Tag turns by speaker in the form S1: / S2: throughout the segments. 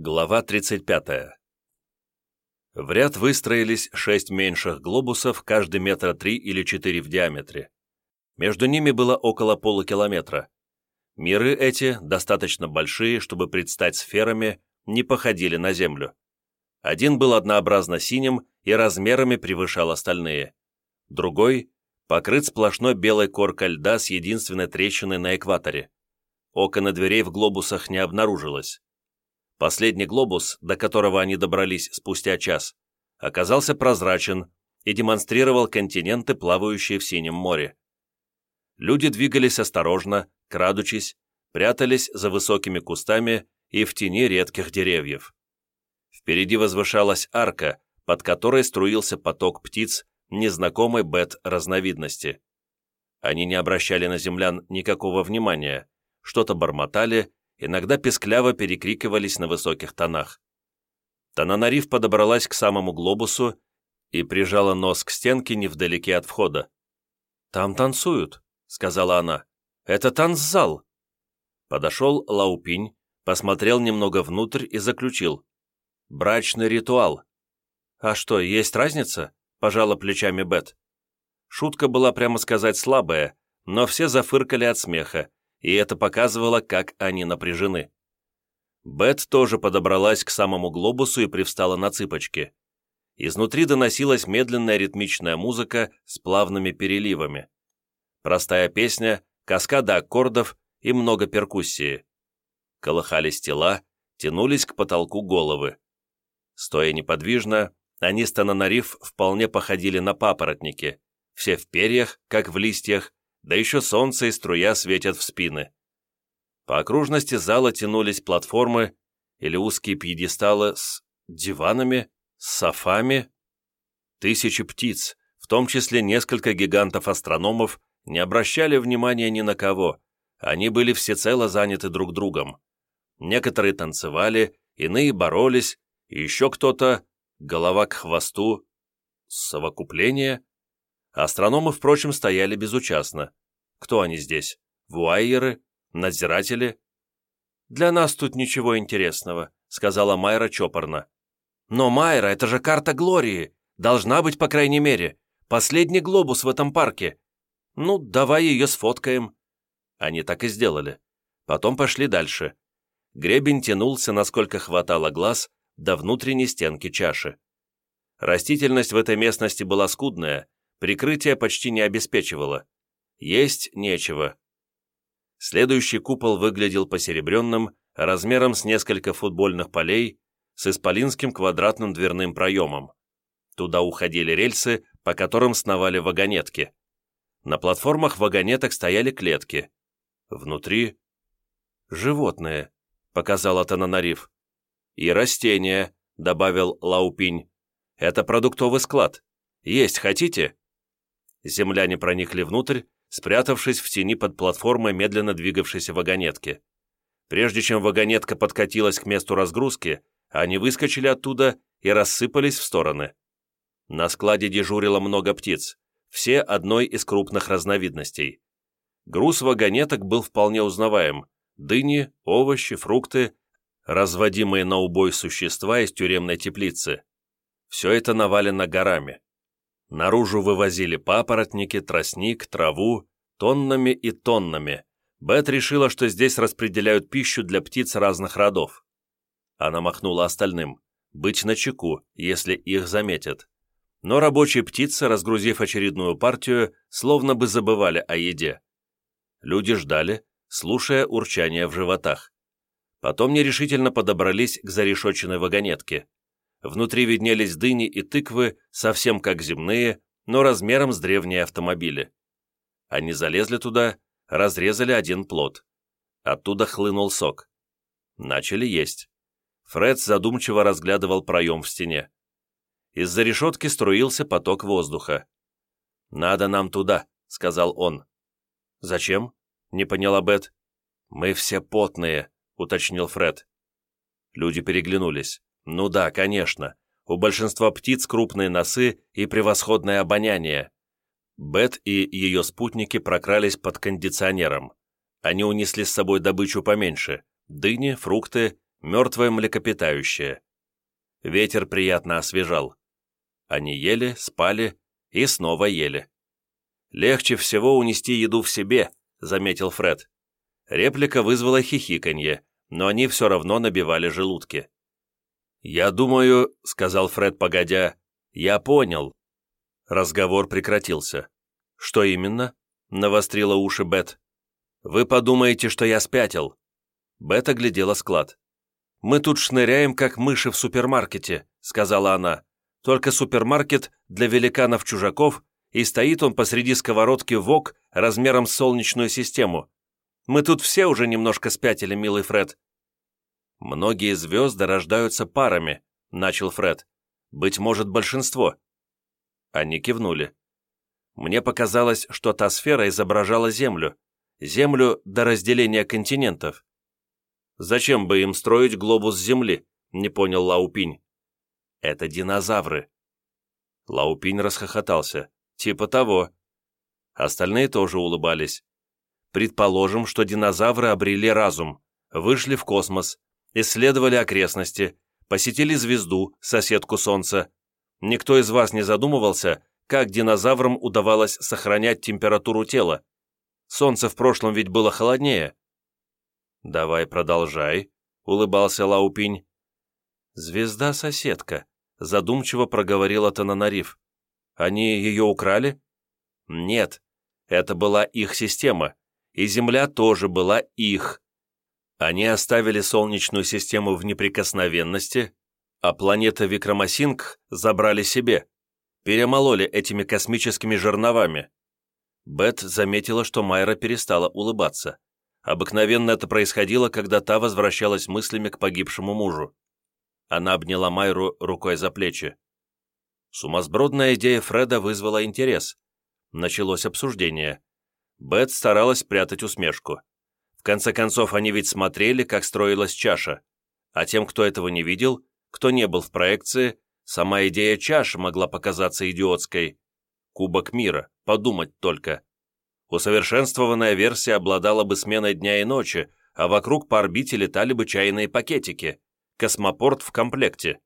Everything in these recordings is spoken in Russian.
S1: Глава 35. В ряд выстроились шесть меньших глобусов, каждый метра три или четыре в диаметре. Между ними было около полукилометра. Миры эти, достаточно большие, чтобы предстать сферами, не походили на Землю. Один был однообразно синим и размерами превышал остальные. Другой покрыт сплошной белой коркой льда с единственной трещиной на экваторе. Окон и дверей в глобусах не обнаружилось. Последний глобус, до которого они добрались спустя час, оказался прозрачен и демонстрировал континенты, плавающие в синем море. Люди двигались осторожно, крадучись, прятались за высокими кустами и в тени редких деревьев. Впереди возвышалась арка, под которой струился поток птиц незнакомой бет-разновидности. Они не обращали на землян никакого внимания, что-то бормотали иногда пескляво перекрикивались на высоких тонах. Тананариф подобралась к самому глобусу и прижала нос к стенке невдалеке от входа. «Там танцуют», — сказала она. «Это танцзал». Подошел Лаупинь, посмотрел немного внутрь и заключил. «Брачный ритуал». «А что, есть разница?» — пожала плечами Бет. Шутка была, прямо сказать, слабая, но все зафыркали от смеха, и это показывало, как они напряжены. Бет тоже подобралась к самому глобусу и привстала на цыпочки. Изнутри доносилась медленная ритмичная музыка с плавными переливами. Простая песня, каскада аккордов и много перкуссии. Колыхались тела, тянулись к потолку головы. Стоя неподвижно, они с Тананариф вполне походили на папоротники, все в перьях, как в листьях, да еще солнце и струя светят в спины. По окружности зала тянулись платформы или узкие пьедесталы с диванами, с софами. Тысячи птиц, в том числе несколько гигантов-астрономов, не обращали внимания ни на кого, они были всецело заняты друг другом. Некоторые танцевали, иные боролись, и еще кто-то, голова к хвосту, совокупление. Астрономы, впрочем, стояли безучастно. Кто они здесь? Вуайеры? Надзиратели? «Для нас тут ничего интересного», — сказала Майра чопорно. «Но, Майра, это же карта Глории. Должна быть, по крайней мере. Последний глобус в этом парке. Ну, давай ее сфоткаем». Они так и сделали. Потом пошли дальше. Гребень тянулся, насколько хватало глаз, до внутренней стенки чаши. Растительность в этой местности была скудная, прикрытие почти не обеспечивало. Есть нечего. Следующий купол выглядел посеребренным, размером с несколько футбольных полей, с исполинским квадратным дверным проемом. Туда уходили рельсы, по которым сновали вагонетки. На платформах вагонеток стояли клетки. Внутри — животные, — показал Атананариф. И растения, — добавил Лаупинь. Это продуктовый склад. Есть хотите? Земляне проникли внутрь, спрятавшись в тени под платформой медленно двигавшейся вагонетки. Прежде чем вагонетка подкатилась к месту разгрузки, они выскочили оттуда и рассыпались в стороны. На складе дежурило много птиц, все одной из крупных разновидностей. Груз вагонеток был вполне узнаваем. Дыни, овощи, фрукты, разводимые на убой существа из тюремной теплицы. Все это навалено горами. Наружу вывозили папоротники, тростник, траву, тоннами и тоннами. Бет решила, что здесь распределяют пищу для птиц разных родов. Она махнула остальным. Быть начеку, если их заметят. Но рабочие птицы, разгрузив очередную партию, словно бы забывали о еде. Люди ждали, слушая урчание в животах. Потом нерешительно подобрались к зарешоченной вагонетке. Внутри виднелись дыни и тыквы, совсем как земные, но размером с древние автомобили. Они залезли туда, разрезали один плод. Оттуда хлынул сок. Начали есть. Фред задумчиво разглядывал проем в стене. Из-за решетки струился поток воздуха. «Надо нам туда», — сказал он. «Зачем?» — не поняла Бет. «Мы все потные», — уточнил Фред. Люди переглянулись. Ну да, конечно. У большинства птиц крупные носы и превосходное обоняние. Бет и ее спутники прокрались под кондиционером. Они унесли с собой добычу поменьше – дыни, фрукты мертвое млекопитающее. Ветер приятно освежал. Они ели, спали и снова ели. «Легче всего унести еду в себе», — заметил Фред. Реплика вызвала хихиканье, но они все равно набивали желудки. «Я думаю», — сказал Фред, погодя, — «я понял». Разговор прекратился. «Что именно?» — навострила уши Бет. «Вы подумаете, что я спятил». Бет оглядела склад. «Мы тут шныряем, как мыши в супермаркете», — сказала она. «Только супермаркет для великанов-чужаков, и стоит он посреди сковородки ВОК размером с солнечную систему. Мы тут все уже немножко спятили, милый Фред». «Многие звезды рождаются парами», — начал Фред. «Быть может, большинство». Они кивнули. Мне показалось, что та сфера изображала Землю. Землю до разделения континентов. «Зачем бы им строить глобус Земли?» — не понял Лаупинь. «Это динозавры». Лаупинь расхохотался. «Типа того». Остальные тоже улыбались. Предположим, что динозавры обрели разум, вышли в космос, исследовали окрестности, посетили звезду, соседку Солнца. Никто из вас не задумывался, как динозаврам удавалось сохранять температуру тела. Солнце в прошлом ведь было холоднее. «Давай продолжай», — улыбался Лаупинь. «Звезда-соседка», — задумчиво проговорила Тананариф. «Они ее украли?» «Нет, это была их система, и Земля тоже была их. Они оставили Солнечную систему в неприкосновенности, а планета Викрамасинг забрали себе, перемололи этими космическими жерновами. Бет заметила, что Майра перестала улыбаться. Обыкновенно это происходило, когда та возвращалась мыслями к погибшему мужу. Она обняла Майру рукой за плечи. Сумасбродная идея Фреда вызвала интерес. Началось обсуждение. Бет старалась прятать усмешку. Конце концов, они ведь смотрели, как строилась чаша. А тем, кто этого не видел, кто не был в проекции, сама идея чаши могла показаться идиотской. Кубок мира, подумать только. Усовершенствованная версия обладала бы сменой дня и ночи, а вокруг по орбите летали бы чайные пакетики. Космопорт в комплекте.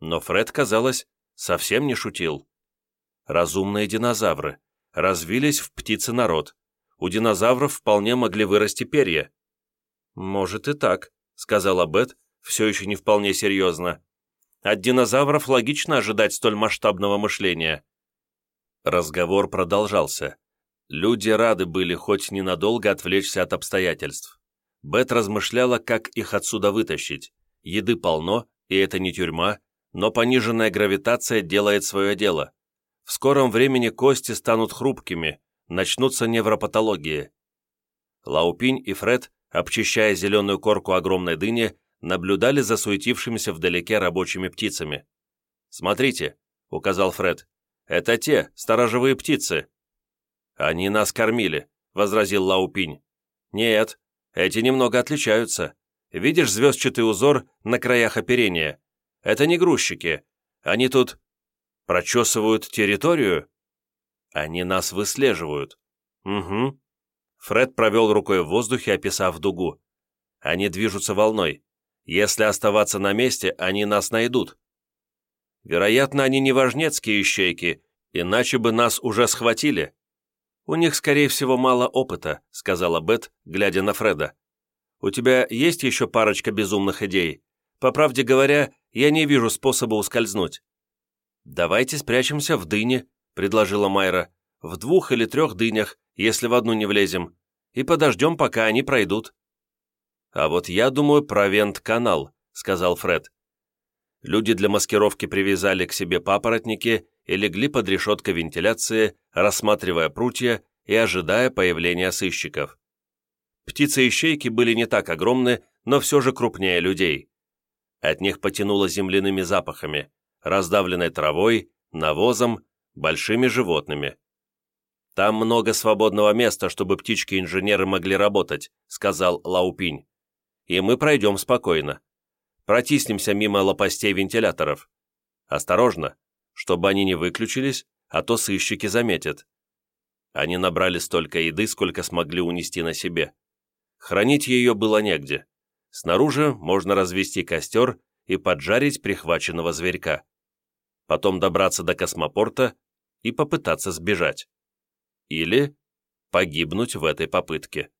S1: Но Фред, казалось, совсем не шутил. Разумные динозавры развились в птиценарод. У динозавров вполне могли вырасти перья. «Может и так», — сказала Бет, все еще не вполне серьезно. «От динозавров логично ожидать столь масштабного мышления». Разговор продолжался. Люди рады были хоть ненадолго отвлечься от обстоятельств. Бет размышляла, как их отсюда вытащить. Еды полно, и это не тюрьма, но пониженная гравитация делает свое дело. В скором времени кости станут хрупкими, начнутся невропатологии. Лаупинь и Фред, обчищая зеленую корку огромной дыни, наблюдали за суетившимися вдалеке рабочими птицами. «Смотрите», — указал Фред, — «это те, сторожевые птицы». «Они нас кормили», — возразил Лаупинь. «Нет, эти немного отличаются. Видишь звездчатый узор на краях оперения? Это не грузчики. Они тут прочесывают территорию? Они нас выслеживают. Угу. Фред провел рукой в воздухе, описав дугу. Они движутся волной. Если оставаться на месте, они нас найдут. Вероятно, они не важнецкие ищейки, иначе бы нас уже схватили. «У них, скорее всего, мало опыта», — сказала Бет, глядя на Фреда. «У тебя есть еще парочка безумных идей? По правде говоря, я не вижу способа ускользнуть». «Давайте спрячемся в дыне», — предложила Майра. «В двух или трех дынях, если в одну не влезем, и подождем, пока они пройдут». «А вот я думаю про вент-канал», — сказал Фред. Люди для маскировки привязали к себе папоротники и легли под решеткой вентиляции, рассматривая прутья и ожидая появления сыщиков. Птицы-ищейки были не так огромны, но все же крупнее людей. От них потянуло земляными запахами, раздавленной травой, навозом, большими животными. «Там много свободного места, чтобы птички-инженеры могли работать», сказал Лаупинь. «И мы пройдем спокойно. Протиснемся мимо лопастей вентиляторов. Осторожно, чтобы они не выключились, а то сыщики заметят. Они набрали столько еды, сколько смогли унести на себе. Хранить ее было негде. Снаружи можно развести костер и поджарить прихваченного зверька. Потом добраться до космопорта и попытаться сбежать. Или погибнуть в этой попытке.